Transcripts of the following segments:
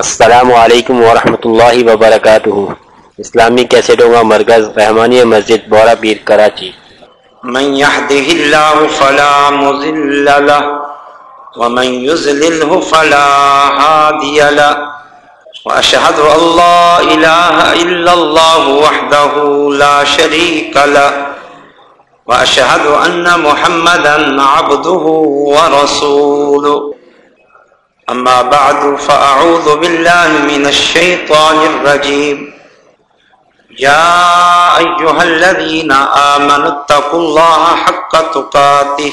السلام علیکم ورحمۃ اللہ وبرکاتہ۔ اسلامی کیسٹوں کا مرکز رحمانی مسجد بورا پیر کراچی۔ من يهده الله فلا مضل له ومن يضلله فلا هادي له واشهد ان لا اله الا الله وحده لا شريك له واشهد ان محمدا عبده ورسوله أما بعد، فأعوذ بالله من الشيطان الرجيم. يا أيها الذين آمنوا اتقوا الله حق تقاته،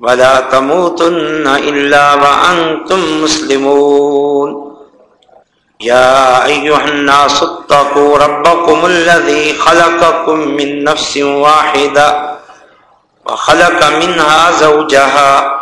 ولا تموتن إلا وأنتم مسلمون. يا أيها الناس، اتقوا ربكم الذي خلقكم من نفس واحدة، وخلق منها زوجها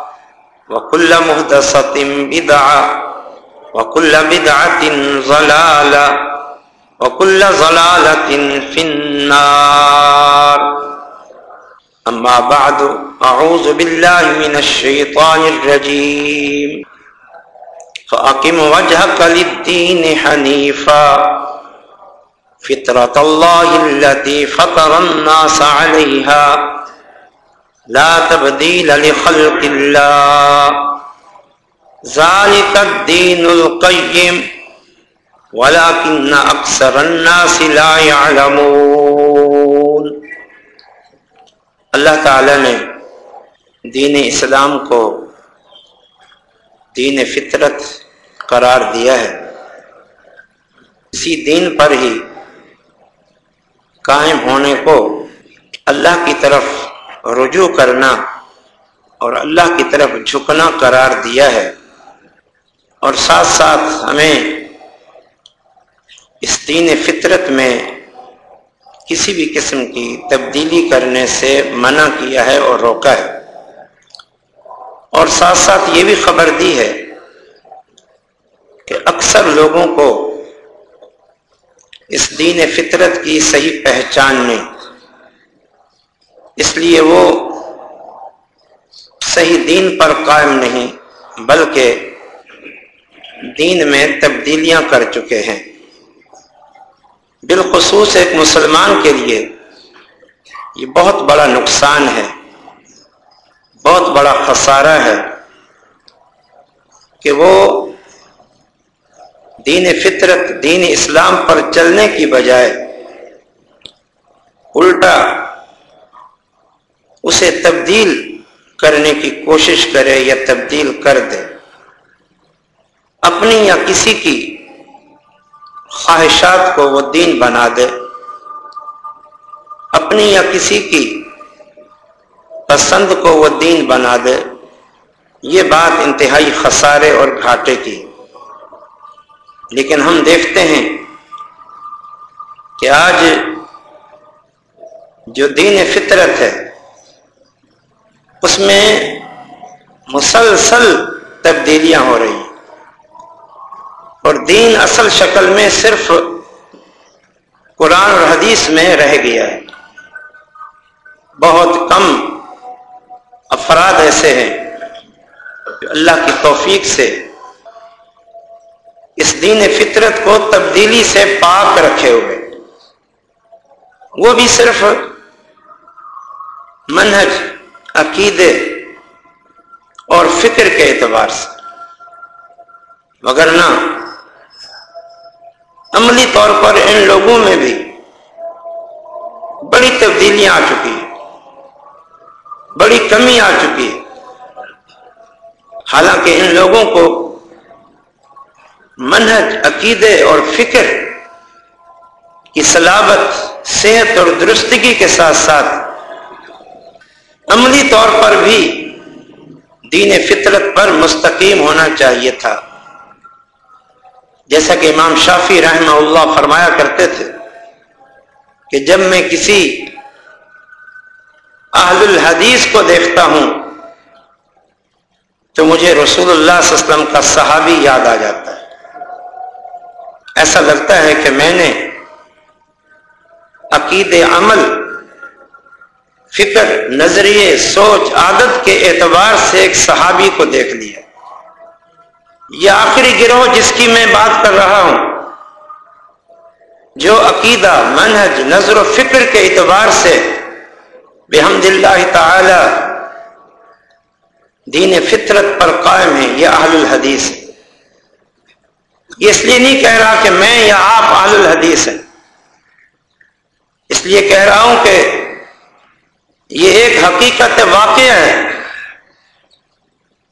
وكل مهدسة بدعة، وكل بدعة ضلالة، وكل ضلالة في النار. أما بعد، أعوذ بالله من الشيطان الرجيم. فأقم وجهك للدين حنيفا. فطرة الله التي فطر الناس عليها. لا تبديل لخلق الله ذلك الدين القيم ولكن أكثر الناس لا يعلمون اللہ تعالی نے دین اسلام کو دین فطرت قرار دیا ہے۔ اسی دین پر ہی قائم ہونے کو اللہ کی طرف رجوع کرنا اور اللہ کی طرف جھکنا قرار دیا ہے اور ساتھ ساتھ ہمیں اس دین فطرت میں کسی بھی قسم کی تبدیلی کرنے سے منع کیا ہے اور روکا ہے۔ اور ساتھ ساتھ یہ بھی خبر دی ہے کہ اکثر لوگوں کو اس دین فطرت کی صحیح پہچان نہیں اس لیے وہ صحیح دین پر قائم نہیں، بلکہ دین میں تبدیلیاں کر چکے ہیں۔ بالخصوص ایک مسلمان کے لیے یہ بہت بڑا نقصان ہے، بہت بڑا خسارہ ہے کہ وہ دین فطرت، دین اسلام پر چلنے کی بجائے الٹا اسے تبدیل کرنے کی کوشش کرے یا تبدیل کر دے۔ اپنی یا کسی کی خواہشات کو وہ دین بنا دے۔ اپنی یا کسی کی پسند کو وہ دین بنا دے۔ یہ بات انتہائی خسارے اور گھاٹے کی۔ لیکن ہم دیکھتے ہیں کہ آج جو دین فطرت ہے اس میں مسلسل تبدیلیاں ہو رہی ہیں۔ اور دین اصل شکل میں صرف قرآن اور حدیث میں رہ گیا ہے۔ بہت کم افراد ایسے ہیں جو اللہ کی توفیق سے اس دین فطرت کو تبدیلی سے پاک رکھے ہوئے۔ وہ بھی صرف منہج عقیدے اور فکر کے اعتبار سے۔ مگر نہ، عملی طور پر ان لوگوں میں بھی بڑی تبدیلیاں آ چکی بڑی کمی آ چکی ہے حالانکہ ان لوگوں کو منہج، عقیدے اور فکر کی سلابت صحت اور درستگی کے ساتھ ساتھ عملی طور پر بھی دین فطرت پر مستقیم ہونا چاہیے تھا۔ جیسا کہ امام شافی رحمہ اللہ فرمایا کرتے تھے کہ جب میں کسی اہل الحدیث کو دیکھتا ہوں تو مجھے رسول اللہ صلی اللہ علیہ وسلم کا صحابی یاد آ جاتا ہے۔ ایسا لگتا ہے کہ میں نے عقید عمل فکر، نظریے، سوچ، عادت کے اعتبار سے ایک صحابی کو دیکھ لیا۔ یہ آخری گروہ جس کی میں بات کر رہا ہوں، جو عقیدہ، منہج، نظر و فکر کے اعتبار سے بحمد اللہ تعالی دین فطرت پر قائم ہے، یہ اہل الحدیث ہے یہ اس لیے نہیں کہہ رہا کہ میں یا آپ اہل الحدیث ہیں۔ اس لیے کہہ رہا ہوں کہ یہ ایک حقیقت واقع ہے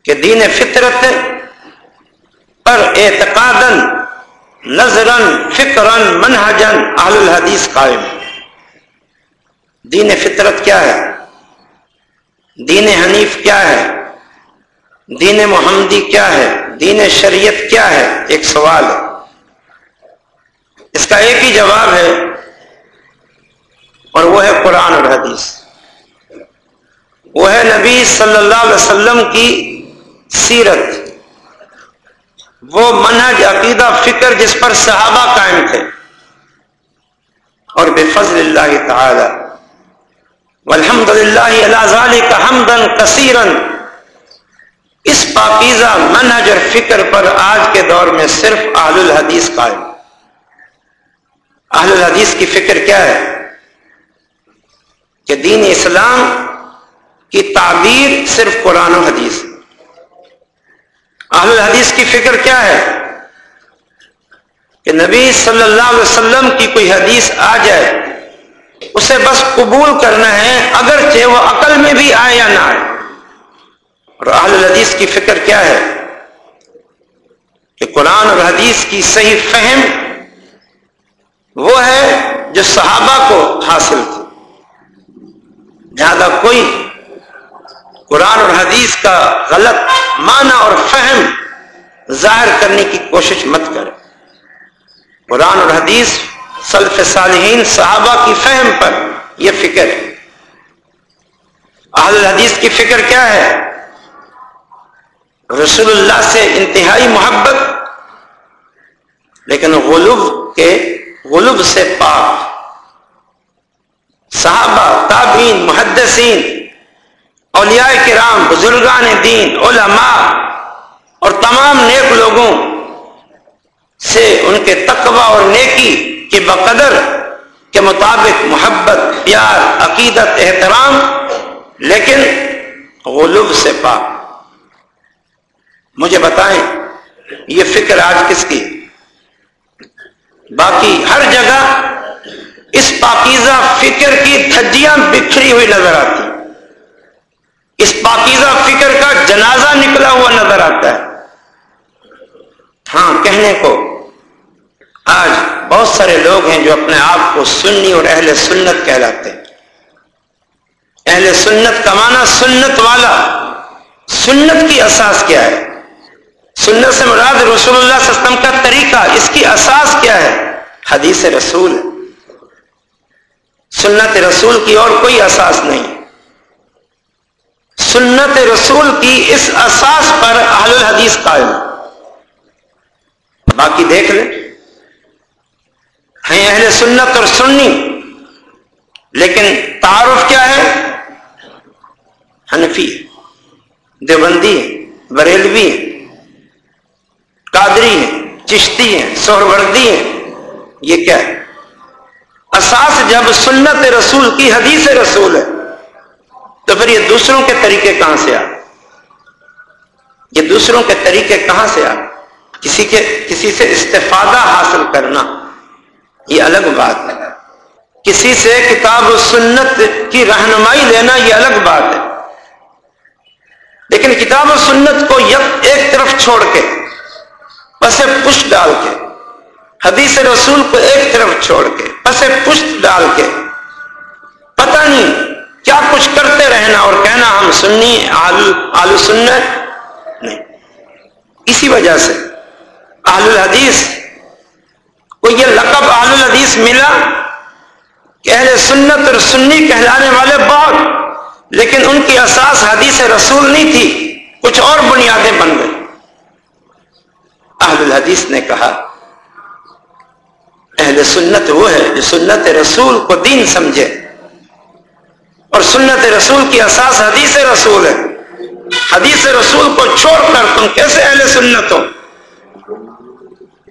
کہ دین فطرت پر اعتقاد نظرن فکرن منہجن اہل الحدیث قائم دین فطرت کیا ہے؟ دین حنیف کیا ہے؟ دین محمدی کیا ہے؟ دین شریعت کیا ہے؟ ایک سوال ہے۔ اس کا ایک ہی جواب ہے اور وہ ہے قرآن اور حدیث۔ وہ ہے نبی صلی اللہ علیہ وسلم کی سیرت۔ وہ منہج عقیدہ فکر جس پر صحابہ قائم تھے۔ اور بے فضل اللہ تعالی۔ الحمد للہ کا ہمدن کثیرن اس پاکیزہ منہج اور فکر پر آج کے دور میں صرف اہل الحدیث قائم۔ اہل الحدیث کی فکر کیا ہے؟ کہ دین اسلام کی تعبیر صرف قرآن و حدیث۔ اہل الحدیث کی فکر کیا ہے؟ کہ نبی صلی اللہ علیہ وسلم کی کوئی حدیث آ جائے، اسے بس قبول کرنا ہے اگرچہ وہ عقل میں بھی آئے یا نہ آئے۔ اور اہل الحدیث کی فکر کیا ہے؟ کہ قرآن اور حدیث کی صحیح فہم وہ ہے جو صحابہ کو حاصل تھی۔ زیادہ کوئی قرآن اور حدیث کا غلط معنی اور فہم ظاہر کرنے کی کوشش مت کرے قرآن اور حدیث سلف صالحین، صحابہ کی فہم پر یہ فکر ہے۔ اہل الحدیث کی فکر کیا ہے؟ رسول اللہ سے انتہائی محبت، لیکن غلوب کے، غلوب سے پاک۔ صحابہ تابین محدثین اولیاء کرام، بزرگان دین، علماء اور تمام نیک لوگوں سے ان کے تقوی اور نیکی کے بقدر کے مطابق محبت، پیار، عقیدت، احترام، لیکن غلوب سے پاک۔ مجھے بتائیں، یہ فکر آج کس کی؟ باقی ہر جگہ اس پاکیزہ فکر کی دھجیاں بکھری ہوئی نظر آتی۔ اس پاکیزہ فکر کا جنازہ نکلا ہوا نظر آتا ہے۔ ہاں کہنے کو۔ آج بہت سارے لوگ ہیں جو اپنے آپ کو سنی اور اہل سنت کہلاتے ہیں۔ اہل سنت کا معنی سنت والا۔ سنت کی اساس کیا ہے؟ سنت سے مراد رسول اللہ صلی اللہ علیہ وسلم کا طریقہ۔ اس کی اساس کیا ہے؟ حدیث رسول۔ سنت رسول کی اور کوئی اساس نہیں۔ سنت رسول کی اس اساس پر اہل الحدیث قائم۔ باقی دیکھ لیں۔ ہیں اہل سنت اور سنی۔ لیکن تعارف کیا ہے؟ حنفی دیوبندی ہے، بریلوی ہے، قادری ہیں چشتی ہیں سہروردی ہیں یہ کیا ہے؟ اساس جب سنت رسول کی حدیث رسول ہے۔ تو پھر یہ دوسروں کے طریقے کہاں سے آ یہ دوسروں کے طریقے کہاں سے آ کسی کے کسی سے استفادہ حاصل کرنا، یہ الگ بات ہے۔ کسی سے کتاب و سنت کی رہنمائی لینا، یہ الگ بات ہے۔ لیکن کتاب و سنت کو ایک طرف چھوڑ کے، پسے پشت ڈال کے، حدیث رسول کو ایک طرف چھوڑ کے، پسے پشت ڈال کے، پتہ نہیں کیا کچھ کرتے رہنا اور کہنا ہم سنی آلو سنت نہیں۔ اسی وجہ سے آل الحدیث کو یہ لقب آل الحدیث ملا کہ اہل سنت اور سنی کہلانے والے بہت، لیکن ان کی اساس حدیث رسول نہیں تھی، کچھ اور بنیادیں بن گئی اہل الحدیث نے کہا، اہل سنت وہ ہے جو سنت رسول کو دین سمجھے۔ اور سنت رسول کی اساس حدیث رسول ہے۔ حدیث رسول کو چھوڑ کر تم کیسے اہل سنت ہو؟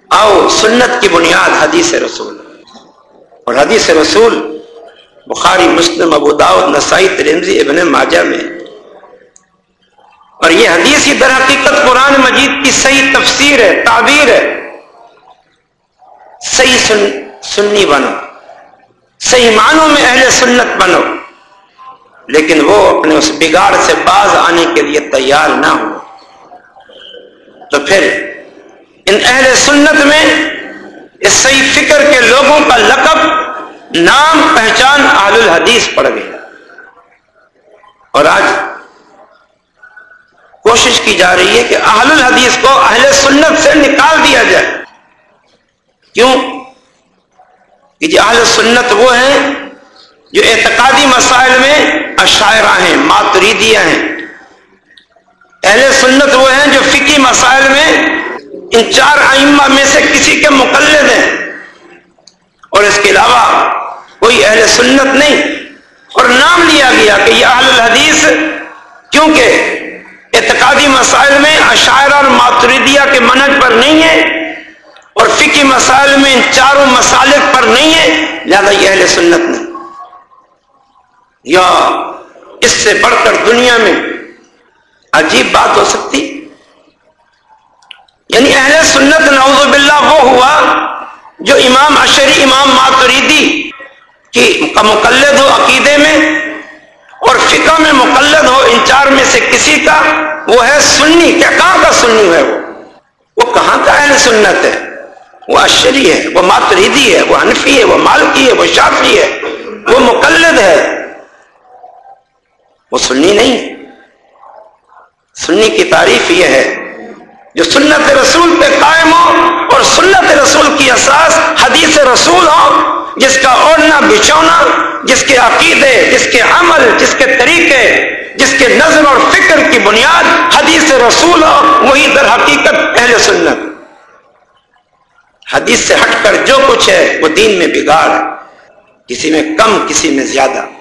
آؤ، سنت کی بنیاد حدیث رسول۔ اور حدیث رسول بخاری، مسلم، ابو داود نسائی ترمزی ابن ماجہ میں۔ اور یہ حدیث ہی در حقیقت قرآن مجید کی صحیح تفسیر ہے، تعبیر ہے۔ صحیح سن، سنی بنو۔ صحیح معنوں میں اہل سنت بنو۔ لیکن وہ اپنے اس بگاڑ سے باز آنے کے لیے تیار نہ ہو۔ تو پھر ان اہل سنت میں اس صحیح فکر کے لوگوں کا لقب، نام، پہچان آل الحدیث پڑ گیا۔ اور آج کوشش کی جا رہی ہے کہ اہل الحدیث کو اہل سنت سے نکال دیا جائے۔ کیوں؟ کہ جی اہل سنت وہ ہیں جو اعتقادی مسائل میں اشاعرہ ہیں، ماتریدیاں ہیں۔ اہل سنت وہ ہیں جو فقی مسائل میں ان چار ائمہ میں سے کسی کے مقلد ہیں۔ اور اس کے علاوہ کوئی اہل سنت نہیں۔ اور نام لیا گیا کہ یہ اہل الحدیث کیونکہ اعتقادی مسائل میں عشاعرہ اور ماتریدیہ کے منج پر نہیں ہے اور فقی مسائل میں ان چاروں مسالک پر نہیں ہے لہذا یہ اہل سنت نہیں۔ یا اس سے بڑھ کر دنیا میں عجیب بات ہو سکتی؟ یعنی اہل سنت نعوذ باللہ وہ ہوا جو امام اشری امام ماتریدی کی مقلد ہو عقیدے میں اور فقہ میں مقلد ہو ان چار میں سے کسی کا، وہ ہے سنی۔ کیا کہاں کا سنی ہے وہ؟ وہ کہاں کا اہل سنت ہے؟ وہ اشری ہے، وہ ماتریدی ہے، وہ انفی ہے، وہ مالکی ہے، وہ شافی ہے، وہ مقلد ہے۔ وہ سنی نہیں۔ سنی کی تعریف یہ ہے، جو سنت رسول پہ قائم ہو اور سنت رسول کی اساس حدیث رسول ہو، جس کا اوڑھنا، بچھونا، جس کے عقیدے، جس کے عمل، جس کے طریقے، جس کے نظر اور فکر کی بنیاد حدیث رسول ہو، وہی در حقیقت اہل سنت۔ حدیث سے ہٹ کر جو کچھ ہے، وہ دین میں بگاڑ ہے۔ کسی میں کم، کسی میں زیادہ۔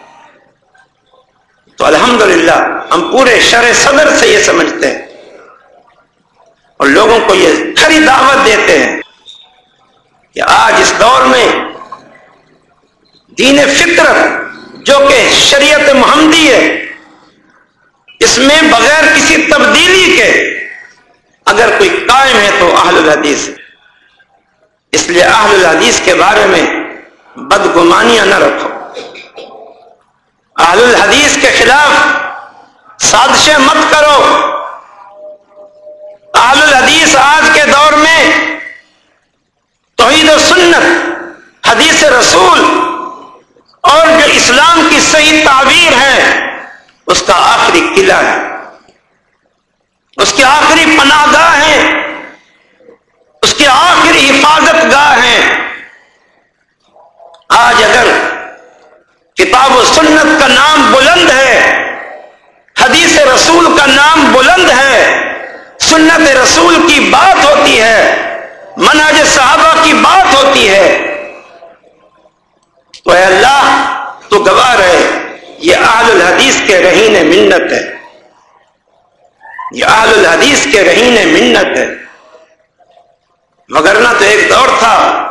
تو الحمدللہ ہم پورے شر صدر سے یہ سمجھتے ہیں۔ اور لوگوں کو یہ کھری دعوت دیتے ہیں کہ آج اس دور میں دین فطرت جو کہ شریعت محمدی ہے، اس میں بغیر کسی تبدیلی کے اگر کوئی قائم ہے تو اہل الحدیث۔ اس لیے اہل الحدیث کے بارے میں بدگمانیاں نہ رکھو۔ اہل الحدیث کے خلاف سازشیں مت کرو۔ اہل الحدیث آج کے دور میں توحید و سنت، حدیث رسول اور جو اسلام کی صحیح تعبیر ہے، اس کا آخری قلعہ ہے۔ اس کی آخری پناہ گاہ ہے۔ اس کی آخری حفاظت گاہ ہے۔ آج اگر کتاب و سنت کا نام بلند ہے، حدیث رسول کا نام بلند ہے، سنت رسول کی بات ہوتی ہے، مناج صحابہ کی بات ہوتی ہے۔ تو اے اللہ، تو گواہ رہے، یہ آل الحدیث کے رہین منت ہے۔ یہ آل الحدیث کے رہین منت ہے۔ مگر نہ تو ایک دور تھا۔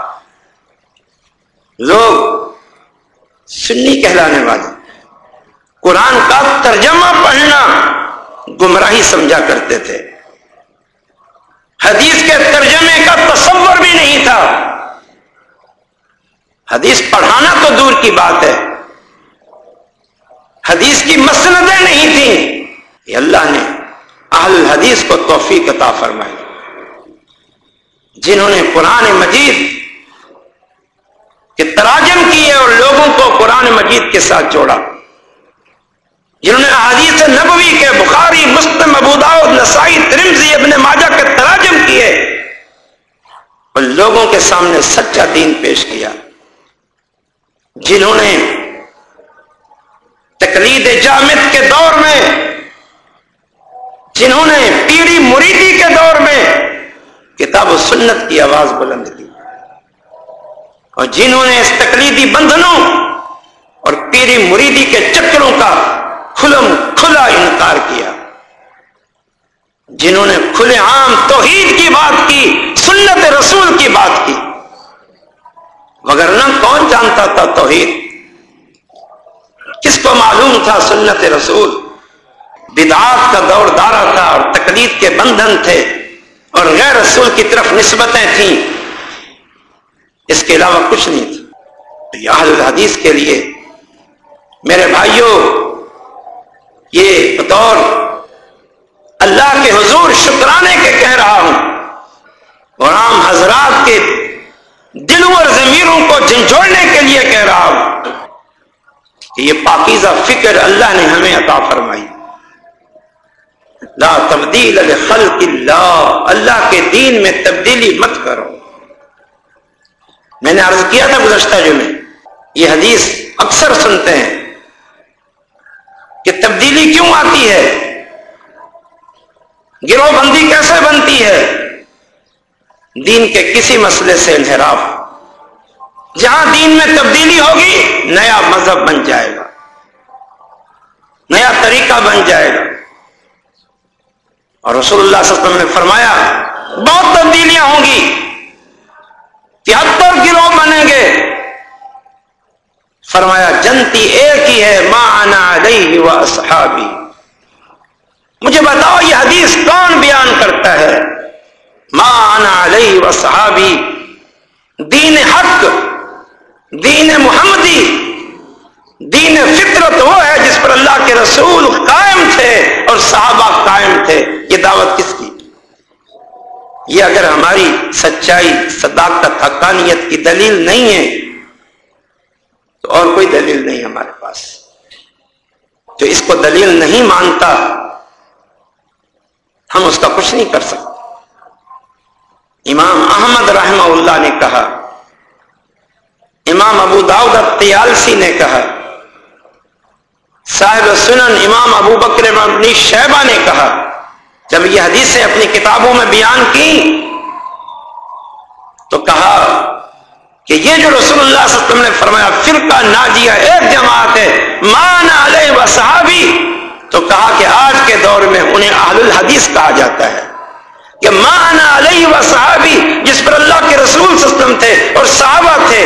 لوگ سنی کہلانے والے قرآن کا ترجمہ پڑھنا گمراہی سمجھا کرتے تھے۔ حدیث کے ترجمے کا تصور بھی نہیں تھا۔ حدیث پڑھانا تو دور کی بات ہے۔ حدیث کی مسندیں نہیں تھیں۔ یہ اللہ نے اہل حدیث کو توفیق عطا فرمائی۔ جنہوں نے قرآن مجید کے تراجم کیے اور لوگوں کو قرآن مجید کے ساتھ جوڑا۔ جنہوں نے احادیث نبوی کے بخاری، مسلم ابوداؤ نسائی ترمزی ابن ماجہ کے تراجم کیے۔ اور لوگوں کے سامنے سچا دین پیش کیا۔ جنہوں نے تقلید جامد کے دور میں، جنہوں نے پیری مریدی کے دور میں کتاب و سنت کی آواز بلند کی اور جنہوں نے اس تقلیدی بندھنوں اور پیری مریدی کے چکروں کا کھلم کھلا انکار کیا، جنہوں نے کھلے عام توحید کی بات کی، سنت رسول کی بات کی۔ وغیرہ کون جانتا تھا توحید؟ کس کو معلوم تھا سنت رسول؟ بدعات کا دور دارا تھا اور تقلید کے بندھن تھے اور غیر رسول کی طرف نسبتیں تھیں۔ اس کے علاوہ کچھ نہیں تھا۔ یہ الحدیث کے لیے میرے بھائیوں، یہ دور اللہ کے حضور شکرانے کے کہہ رہا ہوں اور عام حضرات کے دلوں اور ضمیروں کو جھنجھوڑنے کے لیے کہہ رہا ہوں کہ یہ پاکیزہ فکر اللہ نے ہمیں عطا فرمائی۔ لا تبدیل خلق اللہ اللہ کے دین میں تبدیلی مت کرو۔ میں نے عرض کیا تھا گزشتہ جو میں، یہ حدیث اکثر سنتے ہیں کہ تبدیلی کیوں آتی ہے؟ گروہ بندی کیسے بنتی ہے؟ دین کے کسی مسئلے سے انحراف۔ جہاں دین میں تبدیلی ہوگی، نیا مذہب بن جائے گا۔ نیا طریقہ بن جائے گا۔ اور رسول اللہ صلی اللہ علیہ وسلم نے فرمایا، بہت تبدیلیاں ہوں گی۔ تہتر گروہ بنیں گے۔ فرمایا، جنتی ایک ہی ہے ماں آنا علیہ و صحابی مجھے بتاؤ، یہ حدیث کون بیان کرتا ہے؟ ماں آنا علیہ و صحابی دین حق، دین محمدی۔ دین فطرت وہ ہے جس پر اللہ کے رسول قائم تھے اور صحابہ قائم تھے۔ یہ دعوت کس کی؟ یہ اگر ہماری سچائی، صداقت، حقانیت کی دلیل نہیں ہے، تو اور کوئی دلیل نہیں ہمارے پاس۔ جو اس کو دلیل نہیں مانتا، ہم اس کا کچھ نہیں کر سکتے۔ امام احمد رحمہ اللہ نے کہا، امام ابو داؤد تیالسی نے کہا، صاحب سنن امام ابو بکر مبنی شہبہ نے کہا جب یہ حدیثیں اپنی کتابوں میں بیان کی تو کہا کہ یہ جو رسول اللہ صلی اللہ علیہ وسلم نے فرمایا، فرقہ ناجیہ ایک جماعت ہے مان علیہ و صحابی۔ تو کہا کہ آج کے دور میں انہیں اہل الحدیث کہا جاتا ہے کہ مان علیہ و صحابی جس پر اللہ کے رسول صلی اللہ علیہ وسلم تھے اور صحابہ تھے۔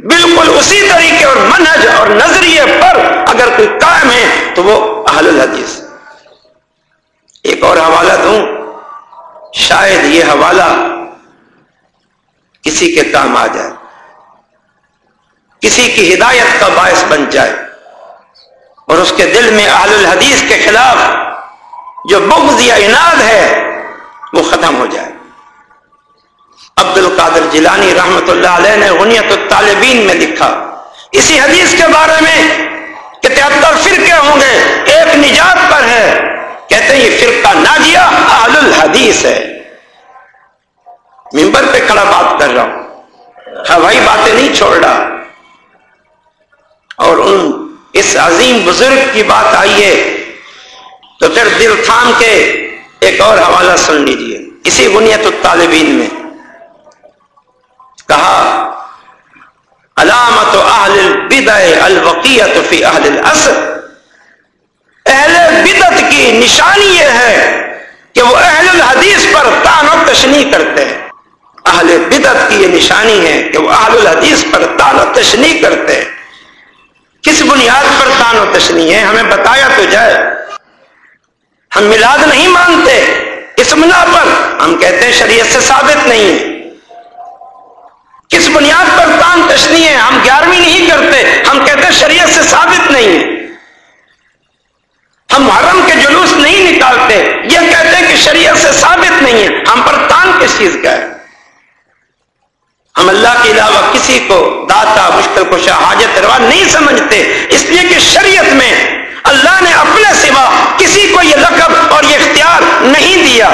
بالکل اسی طریقے اور منہج اور نظریے پر اگر کوئی قائم ہے تو وہ اہل الحدیث۔ ایک اور حوالہ دوں۔ شاید یہ حوالہ کسی کے کام آ جائے۔ کسی کی ہدایت کا باعث بن جائے۔ اور اس کے دل میں اہل الحدیث کے خلاف جو بغض یا اناد ہے، وہ ختم ہو جائے۔ عبد القادر جیلانی رحمت اللہ علیہ نے غنیت الطالبین میں لکھا، اسی حدیث کے بارے میں کہ تہتر فرقے ہوں گے، ایک نجات پر ہے۔ کہتے ہیں یہ فرقہ ناجیہ اہل الحدیث ہے۔ ممبر پہ کھڑا بات کر رہا ہوں۔ ہاں ہوائی باتیں نہیں چھوڑ رہا۔ اور ان اس عظیم بزرگ کی بات آئیے تو پھر دل تھام کے ایک اور حوالہ سن لیجیے اسی بنیت الطالبین میں کہا، علامت اہل البدع الوقیت فی اہل الاصل اہل بدت کی نشانی یہ ہے کہ وہ اہل الحدیث پر تان و تشنی کرتے ہیں۔ اہل بدت کی یہ نشانی ہے کہ وہ اہل الحدیث پر تان و تشنی کرتے ہیں۔ کس بنیاد پر تان و تشنی ہے؟ ہمیں بتایا تو جائے۔ ہم میلاد نہیں مانتے اس بنا پر۔ ہم کہتے ہیں شریعت سے ثابت نہیں۔ ہے کس بنیاد پر تان تشنی ہے؟ ہم گیارہویں نہیں کرتے۔ ہم کہتے شریعت سے ثابت نہیں۔ ہے ہم محرم کے جلوس نہیں نکالتے۔ یہ کہتے ہیں کہ شریعت سے ثابت نہیں ہے۔ ہم پر تان کس چیز کا ہے؟ ہم اللہ کے علاوہ کسی کو داتا، مشکل کو حاجت، روا نہیں سمجھتے۔ اس لیے کہ شریعت میں اللہ نے اپنے سوا کسی کو یہ لقب اور یہ اختیار نہیں دیا۔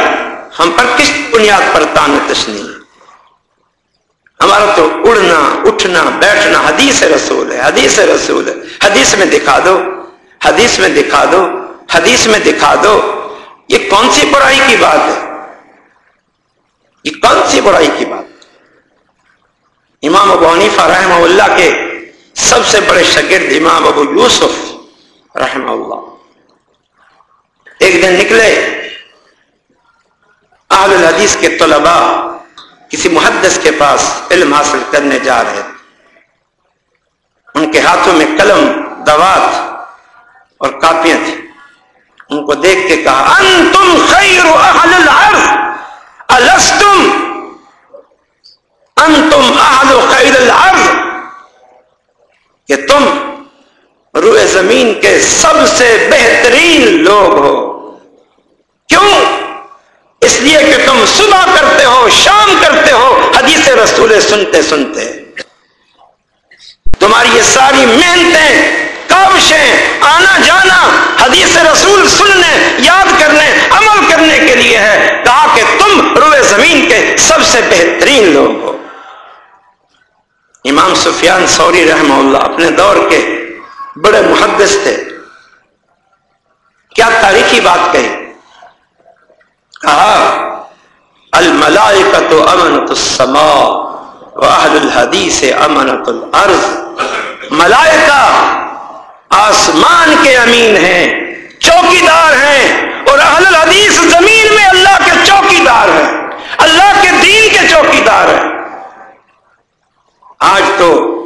ہم پر کس بنیاد پر تان تشنی ہے ہمارا تو اڑنا، اٹھنا، بیٹھنا حدیث رسول ہے، حدیث رسول ہے۔ حدیث میں دکھا دو، حدیث میں دکھا دو۔ حدیث میں دکھا دو، یہ کون سی برائی کی بات ہے؟ یہ کون سی برائی کی بات امام ابو حنیفہ رحمہ اللہ کے سب سے بڑے شگرد امام ابو یوسف رحمہ اللہ۔ ایک دن نکلے، اہل الحدیث کے طلباء کسی محدث کے پاس علم حاصل کرنے جا رہے ان کے ہاتھوں میں قلم، دوات اور کاپیاں تھیں۔ ان کو دیکھ کے کہا، انتم خیر اہل الارض، الستم؟ انتم اہل خیر الارض۔ کہ تم روئے زمین کے سب سے بہترین لوگ ہو۔ کیوں؟ اس لیے کہ تم صبح کرتے ہو، شام کرتے ہو، حدیث رسول سنتے سنتے۔ تمہاری یہ ساری محنتیں کابشیں آنا جانا، حدیث رسول سننے، یاد کرنے، عمل کرنے کے لیے ہے۔ کہا کہ تم روئے زمین کے سب سے بہترین لوگ ہو۔ امام سفیان سوری رحمہ اللہ اپنے دور کے بڑے محدث تھے۔ کیا تاریخی بات کہی؟ کہا الملائکت امنت السماء واہل الحدیث امنت الارض۔ ملائکہ آسمان کے امین ہیں چوکی دار ہیں اور اہل الحدیث زمین میں اللہ کے چوکی دار ہیں۔ اللہ کے دین کے چوکی دار ہیں۔ آج تو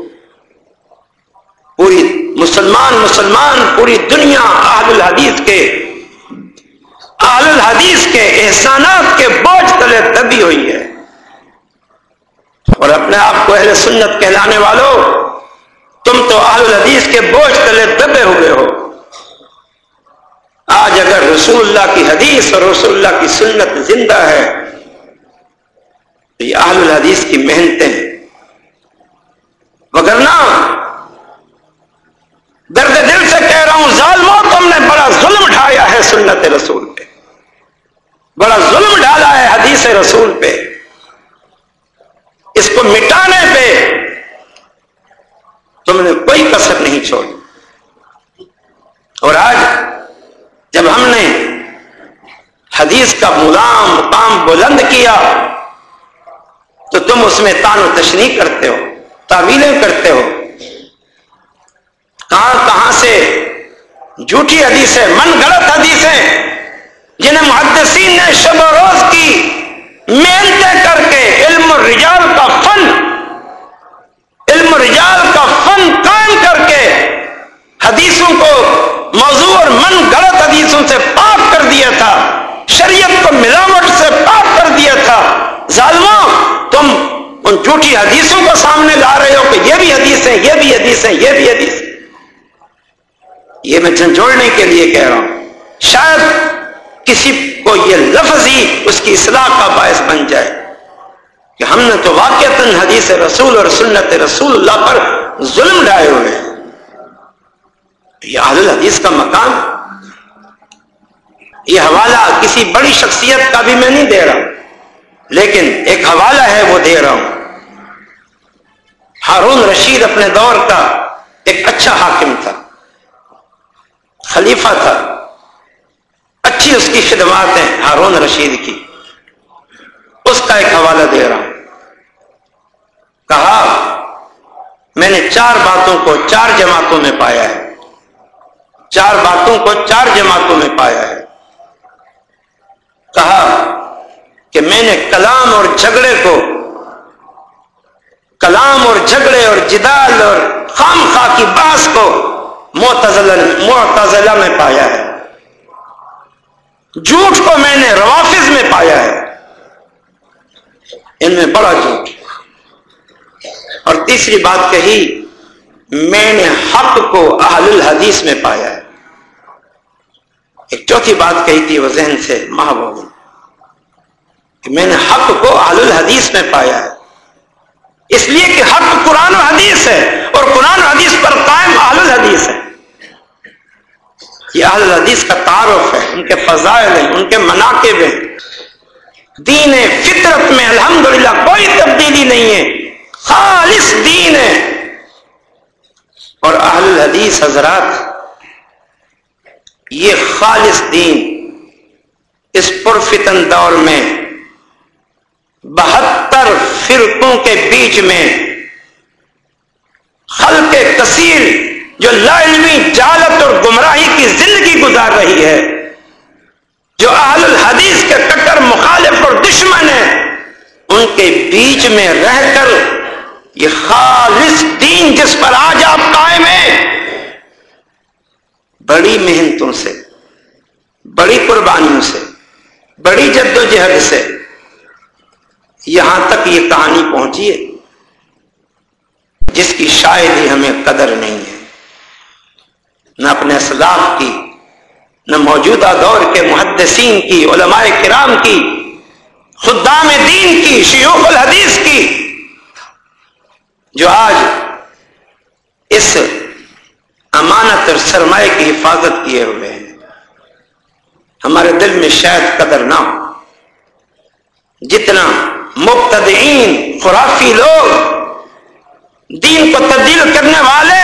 پوری مسلمان مسلمان پوری دنیا اہل الحدیث کے، اہل الحدیث کے احسانات کے بوجھ تلے دبی ہوئی ہے۔ اور اپنے آپ کو اہل سنت کہلانے والوں تم تو اہل الحدیث کے بوجھ تلے دبے ہوئے ہو۔ آج اگر رسول اللہ کی حدیث اور رسول اللہ کی سنت زندہ ہے، تو یہ اہل الحدیث کی محنتیں۔ وگرنا درد دل سے کہہ رہا ہوں، ظالموں تم نے بڑا ظلم ڈھایا ہے سنت رسول پہ۔ بڑا ظلم ڈالا ہے حدیث رسول پہ۔ اس کو مٹانے پہ تم نے کوئی کسر نہیں چھوڑی۔ اور آج جب ہم نے حدیث کا ملام مقام بلند کیا، تو تم اس میں تان و تشنی کرتے ہو، تعویلیں کرتے ہو۔ کہاں کہاں سے جھوٹی حدیثیں، من گڑت حدیثیں جنہیں محدثین نے شب و روز کی محنتیں کر کے علم رجال کا فن رجال کا فن قائم کر کے حدیثوں کو موضوع اور من گڑت حدیثوں سے پاک کر دیا تھا، شریعت کو ملاوٹ سے پاک کر دیا تھا۔ ظالموں، تم ان جھوٹی حدیثوں کو سامنے لا رہے ہو کہ یہ بھی حدیث ہے یہ بھی حدیث ہے یہ بھی حدیث ہے یہ میں جھنجھوڑنے کے لیے کہہ رہا ہوں۔ شاید کسی کو یہ لفظ ہی اس کی اصلاح کا باعث بن جائے۔ کہ ہم نے تو واقع حدیث رسول اور سنت رسول اللہ پر ظلم ڈائے ہوئے ہیں۔ یہ اہل حدیث کا مقام۔ یہ حوالہ کسی بڑی شخصیت کا بھی میں نہیں دے رہا لیکن ایک حوالہ ہے وہ دے رہا ہوں۔ ہارون رشید اپنے دور کا ایک اچھا حاکم تھا، خلیفہ تھا۔ اچھی اس کی خدمات ہیں ہارون رشید کی۔ اس کا ایک حوالہ دے رہا ہوں۔ کہا، میں نے چار باتوں کو چار جماعتوں میں پایا ہے۔ چار باتوں کو چار جماعتوں میں پایا ہے۔ کہا کہ میں نے کلام اور جھگڑے کو، کلام اور جھگڑے اور جدال اور خام خواہ کی باس کو معتزلہ میں پایا ہے۔ جھوٹ کو میں نے روافظ میں پایا ہے۔ ان میں بڑا جھوٹ۔ اور تیسری بات کہی، میں نے حق کو اہل الحدیث میں پایا ہے۔ ایک چوتھی بات کہی تھی، وہ ذہن سے محبوب کہ میں نے حق کو اہل الحدیث میں پایا ہے۔ اس لیے کہ حق قرآن و حدیث ہے اور قرآن و حدیث پر قائم اہل الحدیث ہے۔ یہ اہل الحدیث کا تعارف ہے، ان کے فضائل ہیں، ان کے مناقب ہیں۔ دین فطرت میں الحمدللہ کوئی تبدیلی نہیں ہے خالص دین ہے اور اہل الحدیث حضرات، یہ خالص دین اس پرفتن دور میں، بہتر فرقوں کے بیچ میں، خلق کثیر جو لا علمی جالت اور گمراہی کی زندگی گزار رہی ہے، جو اہل الحدیث کے کٹر مخالف اور دشمن ہیں، ان کے بیچ میں رہ کر یہ خالص دین جس پر آج آپ قائم ہیں، بڑی محنتوں سے، بڑی قربانیوں سے، بڑی جد و جہد سے یہاں تک یہ کہانی پہنچی ہے، جس کی شاید ہی ہمیں قدر نہیں ہے۔ نہ اپنے اسلاف کی، نہ موجودہ دور کے محدثین کی، علماء کرام کی، خدام دین کی، شیوخ الحدیث کی جو آج اس امانت اور سرمایہ کی حفاظت کیے ہوئے ہیں، ہمارے دل میں شاید قدر نہ ہو۔ جتنا مبتدئین، خرافی لوگ دین کو تبدیل کرنے والے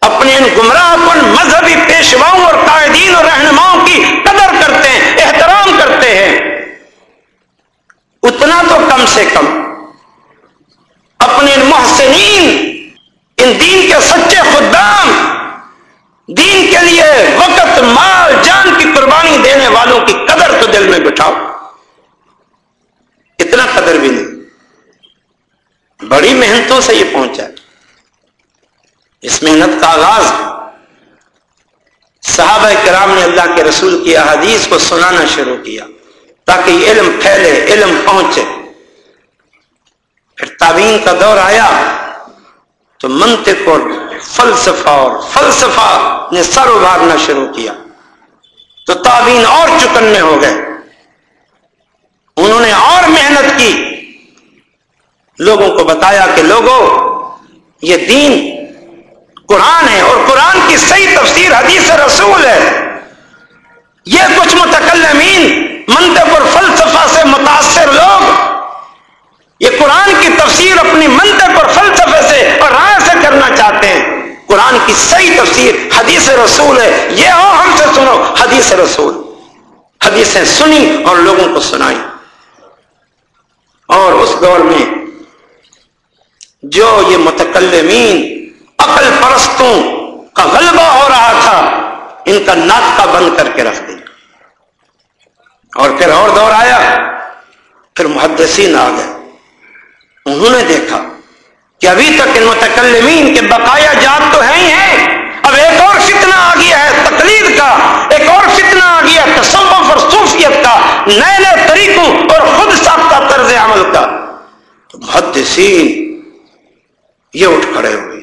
اپنے ان گمراہ کن مذہبی پیشواؤں اور قائدین اور رہنماؤں کی قدر کرتے ہیں، احترام کرتے ہیں۔ اتنا تو کم سے کم اپنے ان محسنین ان دین کے سچے خدام، دین کے لیے وقت، مال، جان کی قربانی دینے والوں کی قدر تو دل میں بٹھاؤ۔ اتنا قدر بھی نہیں۔ بڑی محنتوں سے یہ پہنچا۔ اس محنت کا آغاز صحابہ کرام نے اللہ کے رسول کی احادیث کو سنانا شروع کیا، تاکہ علم پھیلے، علم پہنچے۔ پھر تعبین کا دور آیا۔ تو منطق اور فلسفہ اور فلسفہ نے سر ابھارنا شروع کیا۔ تو تعبین اور چکنے ہو گئے۔ انہوں نے اور محنت کی۔ لوگوں کو بتایا کہ لوگوں، یہ دین قرآن ہے اور قرآن کی صحیح تفسیر حدیث رسول ہے۔ یہ کچھ متکلمین منطق اور فلسفہ سے متاثر لوگ یہ قرآن کی تفسیر اپنی منطق اور فلسفے سے اور رائے سے کرنا چاہتے ہیں۔ قرآن کی صحیح تفسیر حدیث رسول ہے۔ یہ ہو ہم سے سنو۔ حدیث رسول۔ حدیثیں سنی اور لوگوں کو سنائی۔ اور اس دور میں جو یہ متکلمین عقل پرستوں کا غلبہ ہو رہا تھا، ان کا ناطقہ بند کر کے رکھ دیا اور پھر اور دور آیا، پھر محدثین آ گئے۔ انہوں نے دیکھا کہ ابھی تک ان متکلمین کے بقایا جات تو ہیں ہی ہیں۔ اب ایک اور فتنہ آ گیا ہے تقلید کا، ایک اور فتنہ آ گیا تصوف اور صوفیت کا، نئے نئے طریقوں اور خود ساختہ طرز عمل کا۔ تو محدثین یہ اٹھ کھڑے ہوئے۔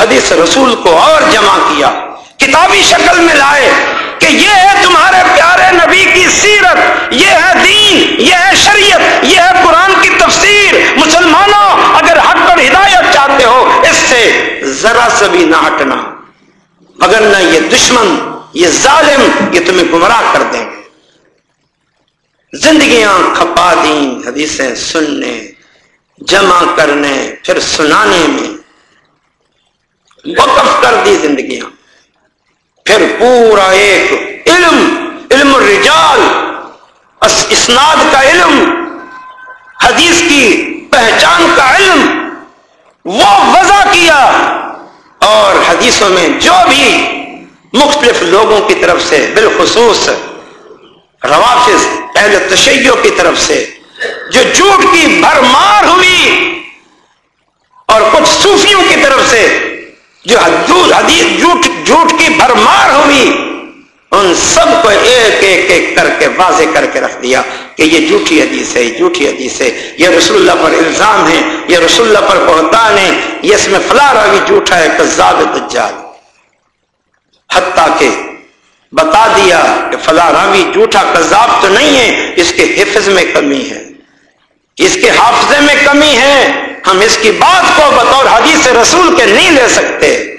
حدیث رسول کو اور جمع کیا، کتابی شکل میں لائے۔ کہ یہ ہے تمہارے پیارے نبی کی سیرت، یہ ہے دین، یہ ہے شریعت، یہ ہے قرآن کی تفسیر۔ مسلمانوں، اگر حق اور ہدایت چاہتے ہو، اس سے ذرا سے بھی نہ ہٹنا۔ اگر نہ یہ دشمن، یہ ظالم، یہ تمہیں گمراہ کر دیں گے۔ زندگیاں کھپا دیں حدیثیں سننے، جمع کرنے، پھر سنانے میں۔ وقف کر دی زندگیاں۔ پھر پورا ایک علم علم الرجال اسناد کا علم، حدیث کی پہچان کا علم، وہ وضع کیا۔ اور حدیثوں میں جو بھی مختلف لوگوں کی طرف سے، بالخصوص روافظ اہل تشیعوں کی طرف سے، جو جھوٹ کی بھرمار ہوئی اور کچھ صوفیوں کی طرف سے جو حدیث جھوٹ جھوٹ کی بھرمار ہوئی، ان سب کو ایک ایک ایک کر کے واضح کر کے رکھ دیا کہ یہ جھوٹھی حدیث ہے جھوٹھی حدیث ہے۔ یہ رسول اللہ پر الزام ہے یہ رسول اللہ پر بہتان ہے یہ اس میں فلاں راوی جھوٹا ہے کذاب دجال۔ حتیٰ کہ بتا دیا کہ فلاں راوی جھوٹا کذاب تو نہیں ہے، اس کے حفظ میں کمی ہے۔ اس کے حافظے میں کمی ہے۔ ہم اس کی بات کو بطور حدیث رسول کے نہیں لے سکتے۔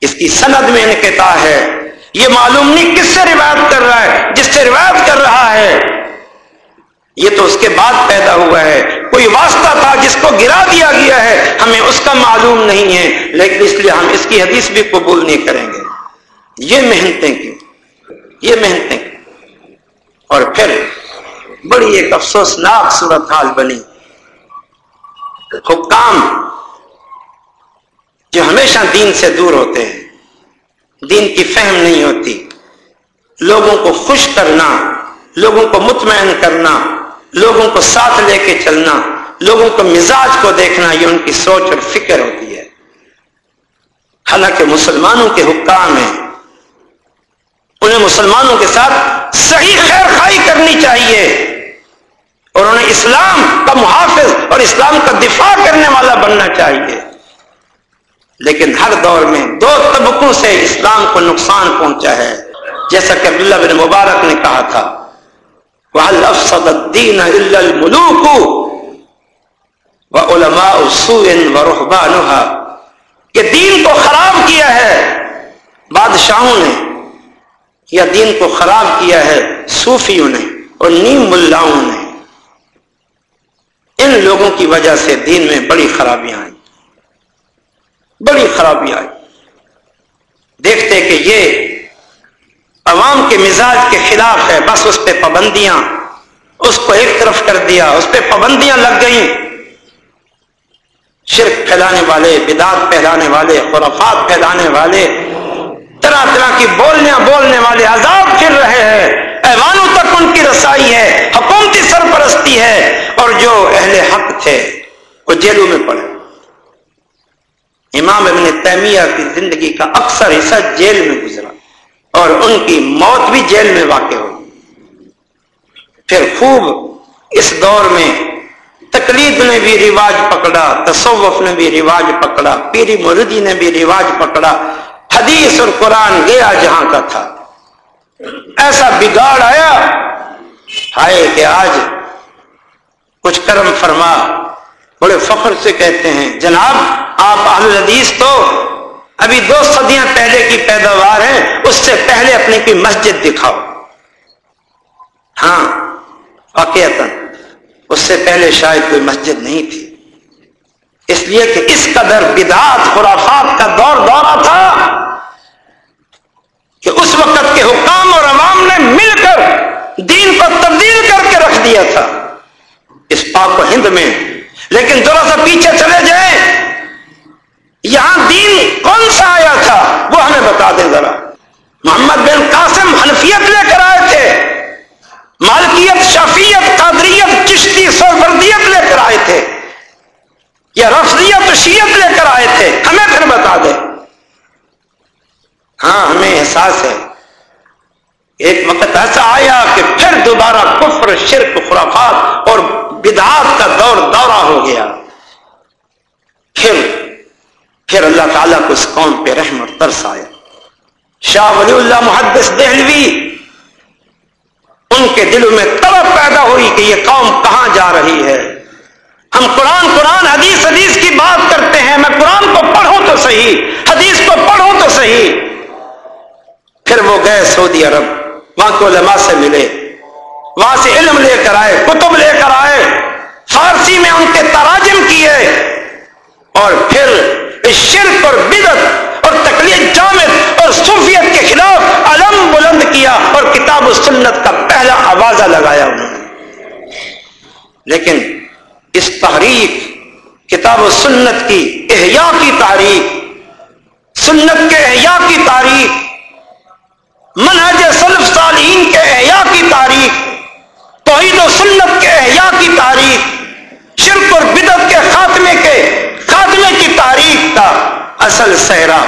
اس کی سند میں انکتا ہے۔ یہ معلوم نہیں کس سے روایت کر رہا ہے، جس سے روایت کر رہا ہے۔ یہ تو اس کے بعد پیدا ہوا ہے۔ کوئی واسطہ تھا جس کو گرا دیا گیا ہے، ہمیں اس کا معلوم نہیں ہے۔ لیکن اس لیے ہم اس کی حدیث بھی قبول نہیں کریں گے۔ یہ محنتیں کی۔ یہ محنتیں کی۔ اور پھر بڑی ایک افسوسناک صورت حال بنی۔ حکام جو ہمیشہ دین سے دور ہوتے ہیں، دین کی فہم نہیں ہوتی۔ لوگوں کو خوش کرنا، لوگوں کو مطمئن کرنا، لوگوں کو ساتھ لے کے چلنا، لوگوں کو مزاج کو دیکھنا، یہ ان کی سوچ اور فکر ہوتی ہے۔ حالانکہ مسلمانوں کے حکام ہیں۔ انہیں مسلمانوں کے ساتھ صحیح خیر خائی کرنی چاہیے۔ اور انہیں اسلام کا محافظ اور اسلام کا دفاع کرنے والا بننا چاہیے۔ لیکن ہر دور میں دو طبقوں سے اسلام کو نقصان پہنچا ہے۔ جیسا کہ عبداللہ بن مبارک نے کہا تھا وَأَلْأَفْصَدَ کہ دین کو خراب کیا ہے۔ بادشاہوں نے یا دین کو خراب کیا ہے، صوفیوں نے اور نیم ملاؤں نے۔ ان لوگوں کی وجہ سے دین میں بڑی خرابیاں آئیں۔ بڑی خرابی آئی دیکھتے کہ یہ عوام کے مزاج کے خلاف ہے، بس اس پہ پابندیاں۔ اس کو ایک طرف کر دیا، اس پہ پابندیاں لگ گئیں۔ شرک پھیلانے والے بدات پھیلانے والے، خرافات پھیلانے والے، طرح طرح کی بولنے بولنے والے عذاب پھر رہے ہیں۔ ایوانوں تک ان کی رسائی ہے، حکومتی سرپرستی ہے اور جو اہل حق تھے، وہ جیلوں میں پڑے۔ امام ابن تیمیہ کی زندگی کا اکثر حصہ جیل میں گزرا اور ان کی موت بھی جیل میں واقع ہوئی۔ پھر خوب اس دور میں تقلید نے بھی رواج پکڑا، تصوف نے بھی رواج پکڑا، پیری مردی نے بھی رواج پکڑا، حدیث اور قرآن گیا جہاں کا تھا۔ ایسا بگاڑ آیا، ہائے کہ آج کچھ کرم فرما، بڑے فخر سے کہتے ہیں، جناب، آپ اہل حدیث تو ابھی دو صدیاں پہلے کی پیداوار ہیں، اس سے پہلے اپنی کوئی مسجد دکھاؤ۔ ہاں واقعات اس سے پہلے شاید کوئی مسجد نہیں تھی۔ اس لیے کہ اس قدر بدعات، خرافات کا دور دورہ تھا۔ کہ اس وقت کے حکام اور عوام نے مل کر دین کو تبدیل کر کے رکھ دیا تھا۔ اس پاک و ہند میں۔ لیکن ذرا سا پیچھے چلے جائیں۔ یہاں دین کون سا آیا تھا؟ وہ ہمیں بتا دیں ذرا۔ محمد بن قاسم حنفیت لے کر آئے تھے۔ مالکیت شفیت قادریت، چشتی سرفردیت لے کر آئے تھے۔ یا رفضیت شیت لے کر آئے تھے۔ ہمیں پھر بتا دیں۔ ہاں ہمیں احساس ہے۔ ایک وقت ایسا آیا کہ پھر دوبارہ کفر، شرک، خرافات اور بدعات کا دور دورہ ہو گیا۔ پھر پھر اللہ تعالیٰ کو اس قوم پہ رحم اور ترس آیا۔ شاہ ولی اللہ محدث دہلوی، ان کے دلوں میں طلب پیدا ہوئی کہ یہ قوم کہاں جا رہی ہے۔ ہم قرآن قرآن، حدیث حدیث کی بات کرتے ہیں، میں قرآن کو پڑھوں تو صحیح، حدیث کو پڑھوں تو صحیح۔ پھر وہ گئے سعودی عرب، وہاں کے علماء سے ملے۔ وہاں سے علم لے کر آئے، کتب لے کر آئے، فارسی میں ان کے تراجم کیے۔ اور پھر اس شرک اور بدت اور تکلیف جامد اور صوفیت کے خلاف علم بلند کیا اور کتاب و سنت کا پہلا آوازہ لگایا انہوں نے۔ لیکن اس تحریک، کتاب و سنت کی احیاء کی تاریخ سنت کے احیاء کی تاریخ منہج سلف صالحین کے احیاء کی تاریخ، توحید و سنت کے احیاء کی تاریخ، شرک اور بدت کے خاتمے کے خاتمے کی تاریخ کا اصل صحرا۔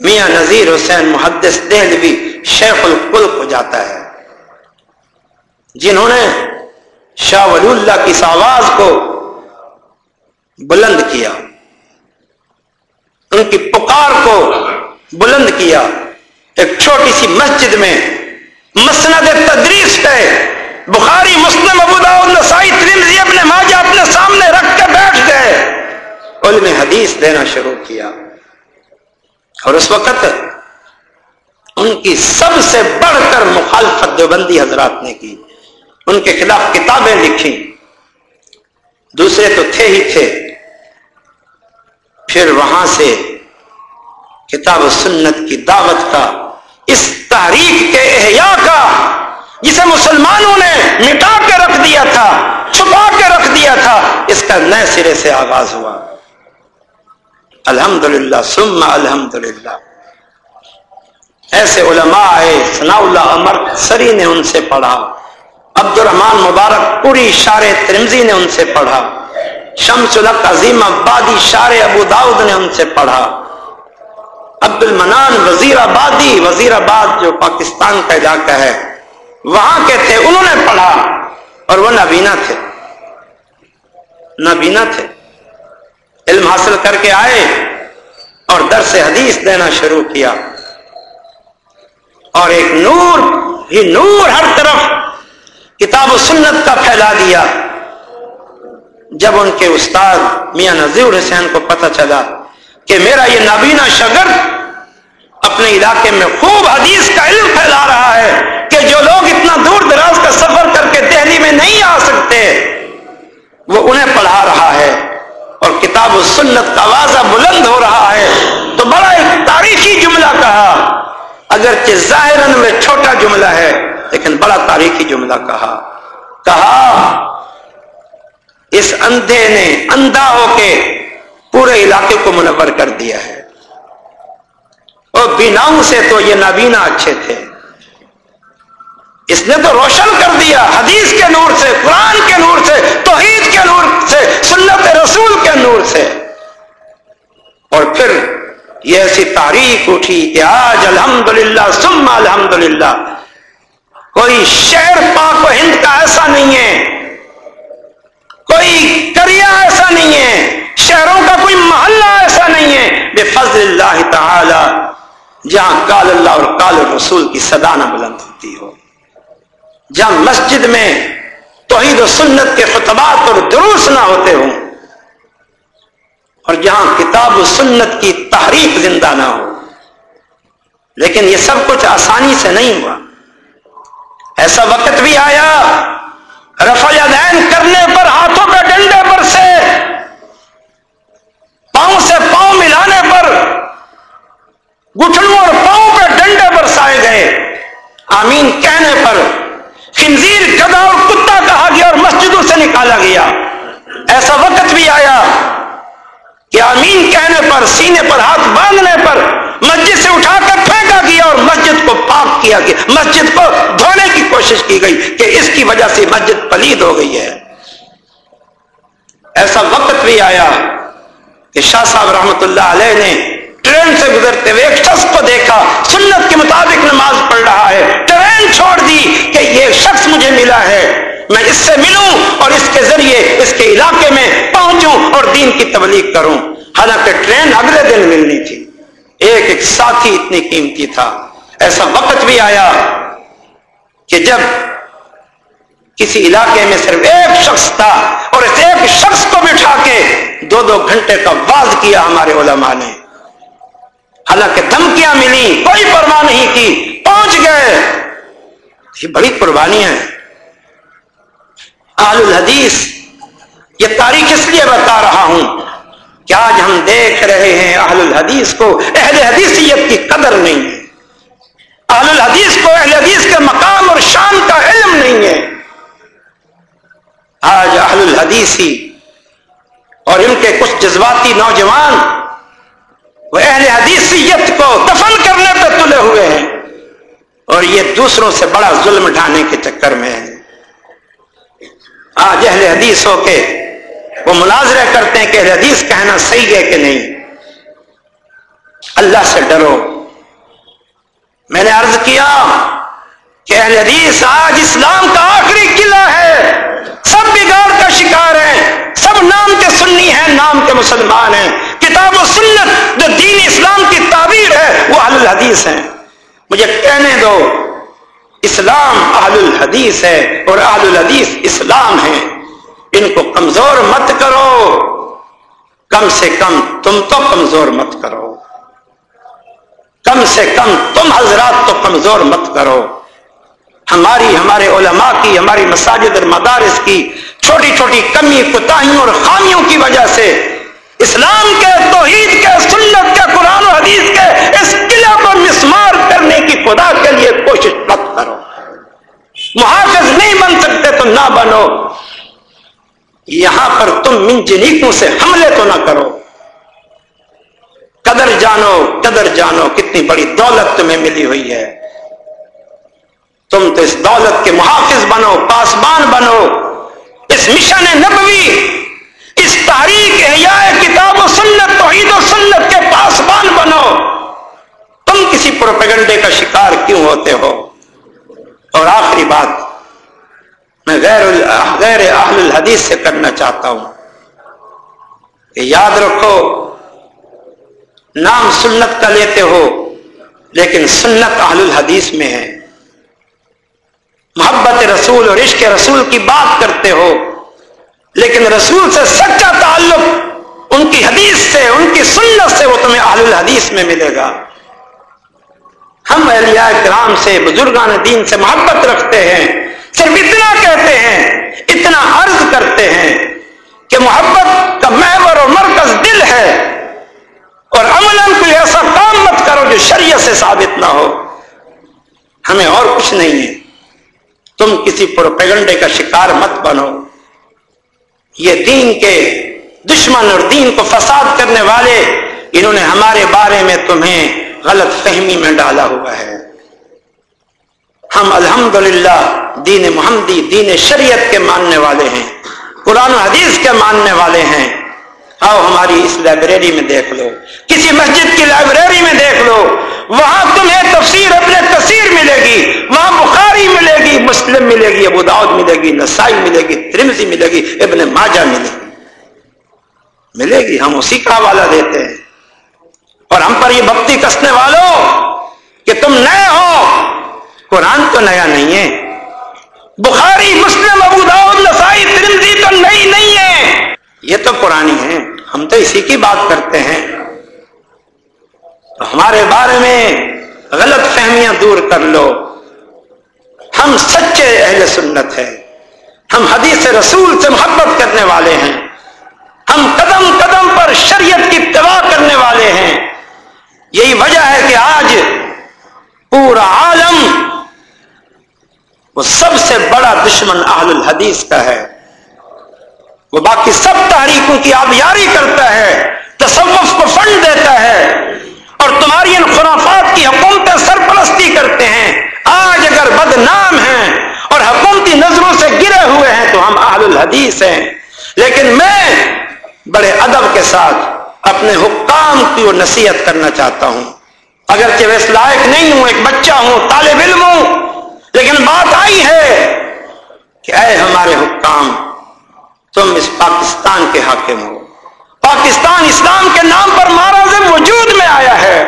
میاں نذیر حسین محدث دہلوی شیخ القل ہو جاتا ہے۔ جنہوں نے شاہ ولی اللہ کی اس آواز کو بلند کیا، ان کی پکار کو بلند کیا۔ ایک چھوٹی سی مسجد میں مسند تدریس پہ بخاری، مسلم نسائی ترمزی اپنے ماجہ اپنے سامنے رکھ کے بیٹھ گئے۔ علم حدیث دینا شروع کیا۔ اور اس وقت ان کی سب سے بڑھ کر مخالفت دیوبندی حضرات نے کی۔ ان کے خلاف کتابیں لکھی۔ دوسرے تو تھے ہی تھے۔ پھر وہاں سے کتاب و سنت کی دعوت کا اس تحریک کے احیاء کا جسے مسلمانوں نے مٹا کے رکھ دیا تھا، چھپا کے رکھ دیا تھا، اس کا نئے سرے سے آغاز ہوا۔ الحمدللہ سم الحمدللہ۔ ایسے علماء آئے، ثناء اللہ عمر سری نے ان سے پڑھا۔ عبد الرحمان مبارک پوری شار ترمزی نے ان سے پڑھا۔ شمس الق عظیم آبادی شار ابو داؤد نے ان سے پڑھا۔ عبد المنان وزیر آبادی، وزیر آباد جو پاکستان کا علاقہ ہے، وہاں کے تھے، انہوں نے پڑھا اور وہ نابینا تھے۔ نابینا تھے۔ علم حاصل کر کے آئے اور درس حدیث دینا شروع کیا۔ اور ایک نور ہی نور ہر طرف کتاب و سنت کا پھیلا دیا۔ جب ان کے استاد میاں نذیر حسین کو پتہ چلا کہ میرا یہ نابینا شگر اپنے علاقے میں خوب حدیث کا علم پھیلا رہا ہے کہ جو لوگ اتنا دور دراز کا سفر کر کے دہلی میں نہیں آ سکتے، وہ انہیں پڑھا رہا ہے اور کتاب و سنت کا واضح بلند ہو رہا ہے۔ تو بڑا ایک تاریخی جملہ کہا، اگرچہ ظاہر میں چھوٹا جملہ ہے، لیکن بڑا تاریخی جملہ کہا۔ کہا، اس اندھے نے اندھا ہو کے پورے علاقے کو منور کر دیا ہے۔ اور بیناؤں سے تو یہ نابینا اچھے تھے۔ اس نے تو روشن کر دیا حدیث کے نور سے، قرآن کے نور سے، توحید کے نور سے، سنت رسول کے نور سے۔ اور پھر یہ ایسی تاریخ اٹھی کہ آج الحمدللہ، ثم الحمدللہ۔ کوئی شہر پاک و ہند کا ایسا نہیں ہے۔ کوئی کریا ایسا نہیں ہے، شہروں کا کوئی محلہ ایسا نہیں ہے۔ بے فضل اللہ تعالی، جہاں کال اللہ اور کال رسول کی صدا نہ بلند ہوتی ہو۔ جہاں مسجد میں توحید و سنت کے خطبات اور دروس نہ ہوتے ہوں۔ اور جہاں کتاب و سنت کی تحریک زندہ نہ ہو۔ لیکن یہ سب کچھ آسانی سے نہیں ہوا۔ ایسا وقت بھی آیا رفع دین کرنے پر، ہاتھوں پہ ڈنڈے پر سے، پاؤں سے پاؤں ملانے پر، گٹھنوں اور پاؤں پہ ڈنڈے پر سائے گئے۔ آمین کہنے پر خنزیر گدا اور کتا کہا گیا اور مسجدوں سے نکالا گیا۔ ایسا وقت بھی آیا کہ آمین کہنے پر، سینے پر، ہاتھ باندھنے پر مسجد سے اٹھا کر پھینکا گیا اور مسجد کو پاک کیا گیا۔ مسجد کو دھونے کی کوشش کی گئی کہ اس کی وجہ سے مسجد پلید ہو گئی ہے۔ ایسا وقت بھی آیا کہ شاہ صاحب رحمت اللہ علیہ نے ٹرین سے گزرتے ہوئے ایک شخص کو دیکھا، سنت کے مطابق نماز پڑھ رہا ہے۔ ٹرین چھوڑ دی کہ یہ شخص مجھے ملا ہے۔ میں اس سے ملوں اور اس کے ذریعے اس کے علاقے میں پہنچوں اور دین کی تبلیغ کروں۔ حالانکہ ٹرین اگلے دن ملنی تھی۔ ایک ایک ساتھی اتنی قیمتی تھا۔ ایسا وقت بھی آیا کہ جب کسی علاقے میں صرف ایک شخص تھا اور اس ایک شخص کو بٹھا کے دو دو گھنٹے کا باز کیا ہمارے علماء نے۔ حالانکہ دھمکیاں ملی، کوئی پرواہ نہیں کی، پہنچ گئے۔ یہ بڑی قربانیاں ہیں اہل الحدیث، یہ تاریخ اس لیے بتا رہا ہوں کہ آج ہم دیکھ رہے ہیں اہل الحدیث کو؟ اہل حدیثیت کی قدر نہیں۔ ہے اہل الحدیث کو اہل حدیث کے مقام اور شان کا علم نہیں ہے۔ آج اہل الحدیثی اور ان کے کچھ جذباتی نوجوان وہ اہل حدیثیت کو دفن کرنے پہ تلے ہوئے ہیں۔ اور یہ دوسروں سے بڑا ظلم ڈھانے کے چکر میں ہے۔ آج اہل حدیث ہو کے وہ مناظرے کرتے ہیں کہ حدیث کہنا صحیح ہے کہ نہیں۔ اللہ سے ڈرو۔ میں نے عرض کیا کہ کہ اہل حدیث آج اسلام کا آخری قلعہ ہے۔ سب بگاڑ کا شکار ہیں۔ سب نام کے سنی ہیں، نام کے مسلمان ہیں۔ کتاب و سنت جو دین اسلام کی تعبیر ہے، وہ اہل الحدیث ہیں۔ مجھے کہنے دو، اسلام اہل الحدیث ہے اور اہل الحدیث اسلام ہے ان کو کمزور مت کرو۔ کم سے کم تم تو کمزور مت کرو۔ کم سے کم تم حضرات تو کمزور مت کرو۔ ہماری، ہمارے علماء کی، ہماری مساجد اور مدارس کی چھوٹی چھوٹی کمی، کوتاہیوں اور خامیوں کی وجہ سے اسلام کے، توحید کے، سنت کے، قرآن و حدیث کے اس قلعہ کو مسمار کرنے کی خدا کے لیے کوشش مت کرو۔ محافظ نہیں بن سکتے تو نہ بنو۔ یہاں پر تم من جنیکوں سے حملے تو نہ کرو۔ قدر جانو قدر جانو کتنی بڑی دولت تمہیں ملی ہوئی ہے۔ تم تو اس دولت کے محافظ بنو، پاسبان بنو۔ اس مشن نبوی، اس تاریخ کتاب و سنت، توحید و سنت کے پاسبان بنو۔ تم کسی پروپیگنڈے کا شکار کیوں ہوتے ہو؟ اور آخری بات میں غیر غیر اہل الحدیث سے کرنا چاہتا ہوں کہ یاد رکھو، نام سنت کا لیتے ہو، لیکن سنت اہل الحدیث میں ہے۔ محبت رسول اور عشق رسول کی بات کرتے ہو، لیکن رسول سے سچا تعلق ان کی حدیث سے، ان کی سنت سے وہ تمہیں اہل الحدیث میں ملے گا۔ ہم اہلیہ کرام سے، بزرگان دین سے محبت رکھتے ہیں۔ صرف اتنا کہتے ہیں، اتنا عرض کرتے ہیں کہ محبت کا محور اور مرکز دل ہے اور عمل کوئی ایسا کام مت کرو جو شریعت سے ثابت نہ ہو۔ ہمیں اور کچھ نہیں ہے۔ تم کسی پروپیگنڈے کا شکار مت بنو۔ یہ دین کے دشمن اور دین کو فساد کرنے والے، انہوں نے ہمارے بارے میں تمہیں غلط فہمی میں ڈالا ہوا ہے۔ ہم الحمدللہ دین محمدی، دین شریعت کے ماننے والے ہیں، قرآن و حدیث کے ماننے والے ہیں۔ آؤ ہماری اس لائبریری میں دیکھ لو، کسی مسجد کی لائبریری میں دیکھ لو، وہاں تمہیں تفسیر اپنے تصیر ملے گی، وہاں بخاری ملے گی، مسلم ملے گی، ابو داؤد ملے گی، نسائی ملے گی ترمزی ملے گی، ابن ماجہ ملے گی۔ ملے گی، ہم اسی کا حوالہ دیتے ہیں۔ اور ہم پر یہ بکتی کسنے والوں کہ تم نئے ہو۔ قرآن تو نیا نہیں ہے۔ بخاری، مسلم، ابو داؤد نسائی ترمزی تو نئی نہیں ہے۔ یہ تو پرانی ہے۔ ہم تو اسی کی بات کرتے ہیں۔ تو ہمارے بارے میں غلط فہمیاں دور کر لو۔ ہم سچے اہل سنت ہیں۔ ہم حدیث رسول سے محبت کرنے والے ہیں۔ ہم قدم قدم پر شریعت کی اتباع کرنے والے ہیں۔ یہی وجہ ہے کہ آج پورا عالم وہ سب سے بڑا دشمن اہل الحدیث کا ہے۔ وہ باقی سب تحریکوں کی آبیاری کرتا ہے، تصوف کو فنڈ دیتا ہے اور تمہاری ان خرافات کی حکومتیں سرپرستی کرتے ہیں۔ آج اگر بدنام ہیں اور حکومتی نظروں سے گرے ہوئے ہیں تو ہم اہل الحدیث ہیں۔ لیکن میں بڑے ادب کے ساتھ اپنے حکام کی وہ نصیحت کرنا چاہتا ہوں۔ اگرچہ میں اس لائق نہیں ہوں، ایک بچہ ہوں، طالب علم ہوں لیکن بات آئی ہے کہ اے ہمارے حکام، تم اس پاکستان کے حاکم ہو۔ پاکستان اسلام کے نام پر مہاراج وجود میں آیا ہے۔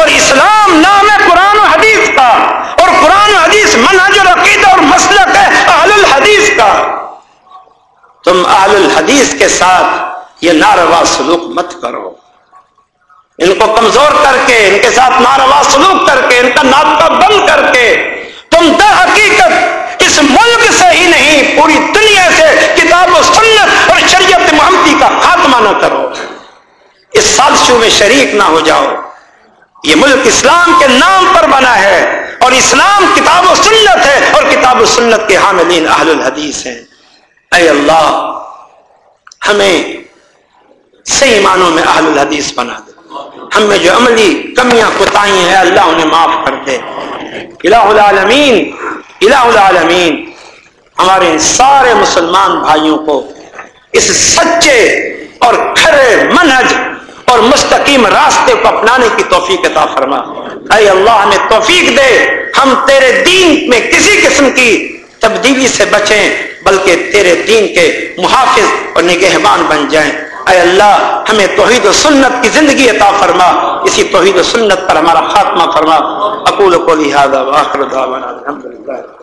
اور اسلام نام ہے قرآن و حدیث کا۔ اور قرآن و حدیث منہج العقید اور مسلک ہے اہل الحدیث کا۔ تم اہل الحدیث کے ساتھ یہ ناروا سلوک مت کرو۔ ان کو کمزور کر کے، ان کے ساتھ ناروا سلوک کر کے، ان کا ناطہ بند کر کے تم در حقیقت اس ملک سے ہی نہیں، پوری دنیا سے کتاب و سنت اور شریعت محمدی کا خاتمہ نہ کرو۔ اس سازشوں میں شریک نہ ہو جاؤ۔ یہ ملک اسلام کے نام پر بنا ہے اور اسلام کتاب و سنت ہے اور کتاب و سنت کے حاملین اہل الحدیث ہیں۔ اے اللہ، ہمیں صحیح معنوں میں اہل الحدیث بنا دے۔ ہم میں جو عملی کمیاں کوتاہی ہیں اللہ، انہیں معاف کر دے۔ الہ العالمین الہ العالمین۔ ہمارے سارے مسلمان بھائیوں کو اس سچے اور کھرے منہج اور مستقیم راستے کو اپنانے کی توفیق عطا فرما۔ اے اللہ، ہمیں توفیق دے۔ ہم تیرے دین میں کسی قسم کی تبدیلی سے بچیں، بلکہ تیرے دین کے محافظ اور نگہبان بن جائیں۔ اے اللہ، ہمیں توحید و سنت کی زندگی عطا فرما۔ اسی توحید و سنت پر ہمارا خاتمہ فرما۔ اقول کو لہٰذا واخر دعوانا الحمدللہ۔